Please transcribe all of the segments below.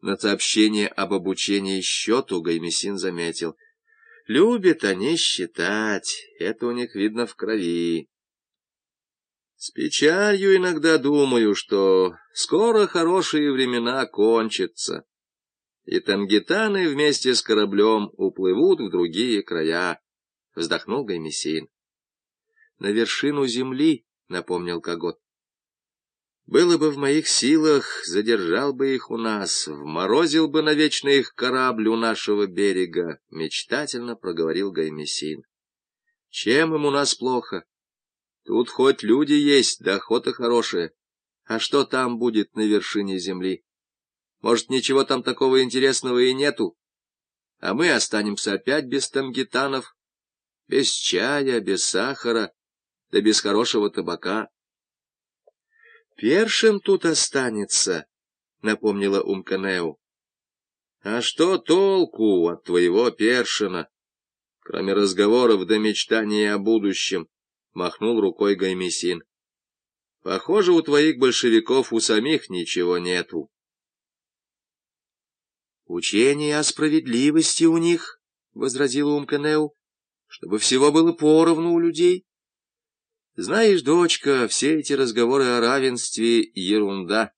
На сообщение об обучении счету Гаймесин заметил. Любят они считать, это у них видно в крови. С печалью иногда думаю, что скоро хорошие времена кончатся, и тангитаны вместе с кораблем уплывут в другие края, — вздохнул Гаймесин. — На вершину земли, — напомнил Когот. Было бы в моих силах, задержал бы их у нас, вморозил бы навечно их корабль у нашего берега, — мечтательно проговорил Гаймесин. Чем им у нас плохо? Тут хоть люди есть, да охота хорошая. А что там будет на вершине земли? Может, ничего там такого интересного и нету? А мы останемся опять без тангитанов, без чая, без сахара, да без хорошего табака. Першин тут останется, — напомнила Умканеу. — А что толку от твоего першина, кроме разговоров до мечтания о будущем? — махнул рукой Гаймесин. — Похоже, у твоих большевиков у самих ничего нету. — Учение о справедливости у них, — возразила Умканеу, — чтобы всего было поровну у людей. Знаешь, дочка, все эти разговоры о равенстве — ерунда.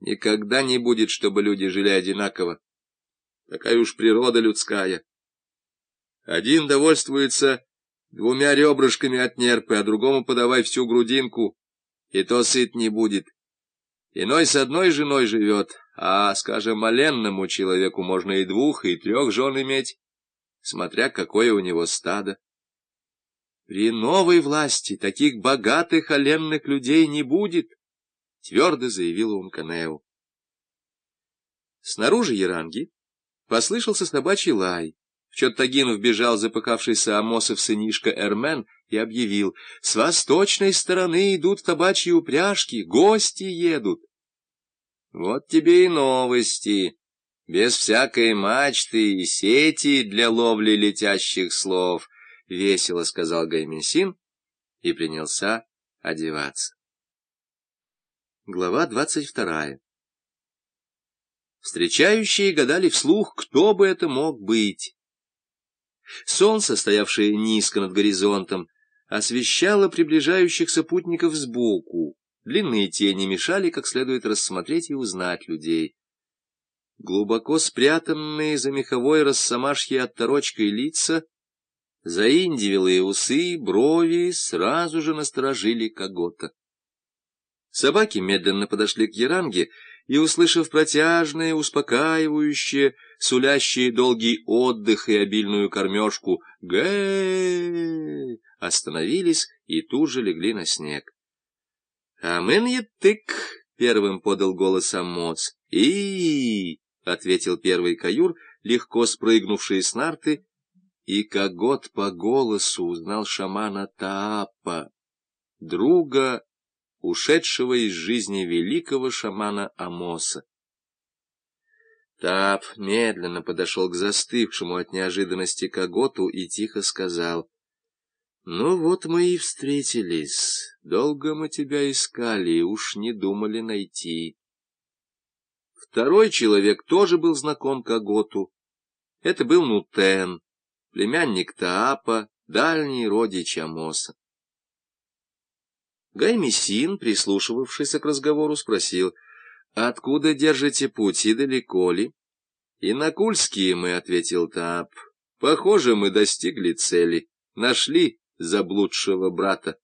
Никогда не будет, чтобы люди жили одинаково. Такая уж природа людская. Один довольствуется двумя ребрышками от нерпы, а другому подавай всю грудинку, и то сыт не будет. Иной с одной женой живет, а, скажем, маленному человеку можно и двух, и трех жен иметь, смотря какое у него стадо. При новой власти таких богатых оленных людей не будет, — твердо заявила Умканеу. Снаружи Яранги послышался собачий лай. В Чоттагину вбежал запыхавшийся Амосов сынишка Эрмен и объявил, «С восточной стороны идут табачьи упряжки, гости едут». «Вот тебе и новости, без всякой мачты и сети для ловли летящих слов». — весело сказал Гаймесин и принялся одеваться. Глава двадцать вторая Встречающие гадали вслух, кто бы это мог быть. Солнце, стоявшее низко над горизонтом, освещало приближающихся путников сбоку. Длинные тени мешали как следует рассмотреть и узнать людей. Глубоко спрятанные за меховой росомашьей отторочкой лица — Заиндивелые усы, брови сразу же насторожили когота. Собаки медленно подошли к Яранге и, услышав протяжное, успокаивающее, сулящее долгий отдых и обильную кормежку гэ остановились и тут же легли на снег. — Амен тык! — первым подал голос Амоц. — И, — ответил первый каюр, легко спрыгнувший с нарты и Когот по голосу узнал шамана Таапа, друга, ушедшего из жизни великого шамана Амоса. Таап медленно подошел к застывшему от неожиданности Коготу и тихо сказал, — Ну вот мы и встретились, долго мы тебя искали и уж не думали найти. Второй человек тоже был знаком Коготу. Это был Нутен племянник Таапа, дальний родич Амоса. Гаймесин, прислушивавшийся к разговору, спросил, «Откуда держите путь и далеко ли?» «И мы», — ответил Таап. «Похоже, мы достигли цели, нашли заблудшего брата».